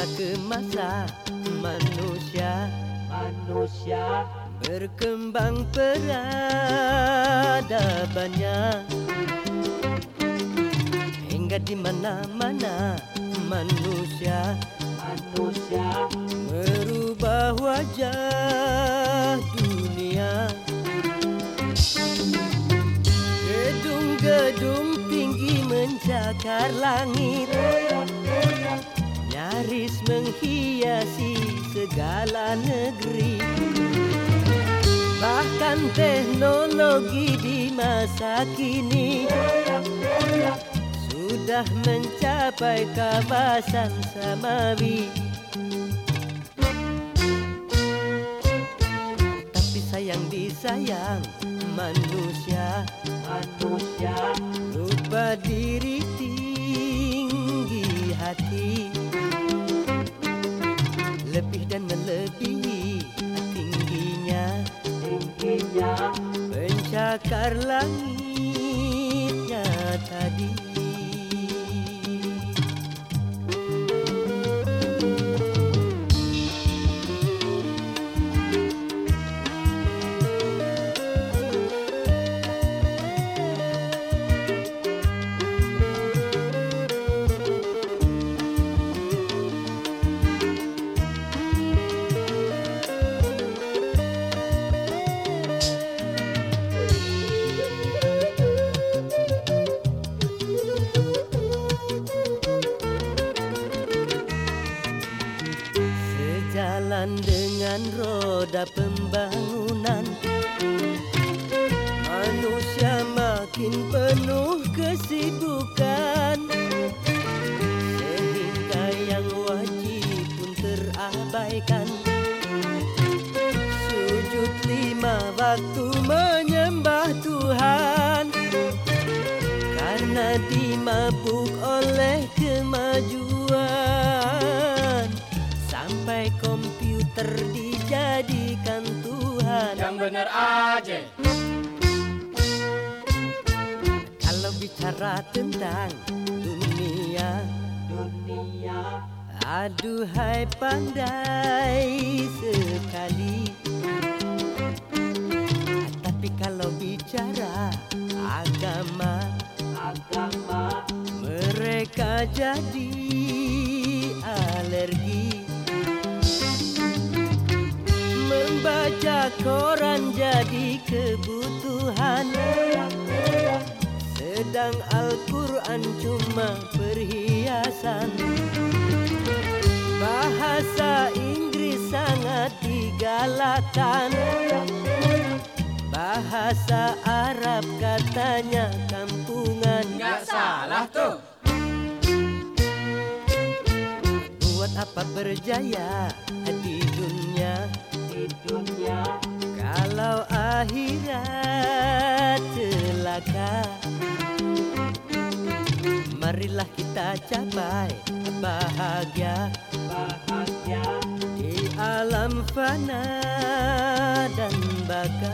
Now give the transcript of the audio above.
masa ke masa manusia. Manusia. Berkembang peradabannya. Hingga di mana-mana manusia. Manusia. Merubah wajah dunia. Gedung-gedung tinggi mencakar langit nyaris menghiasi segala negeri. Bahkan teknologi di masa kini sudah mencapai kawasan samawi. Tapi sayang disayang manusia. Manusia. Lupa diri tinggi hati pencakar langitnya tadi dengan roda pembangunan Manusia makin penuh kesibukan. Sehingga yang wajib pun terabaikan. Sujud lima waktu menyembah Tuhan. Karena dimabuk oleh yang bener aja. Kalau bicara tentang dunia dunia. Aduhai pandai sekali. Tapi kalau bicara agama agama. Mereka jadi koran jadi kebutuhan. Sedang Al-Quran cuma perhiasan. Bahasa Inggris sangat digalakkan. Bahasa Arab katanya kampungan. Nggak salah tuh. Buat apa berjaya akhirat celaka. Marilah kita capai bahagia. Di alam fana dan baka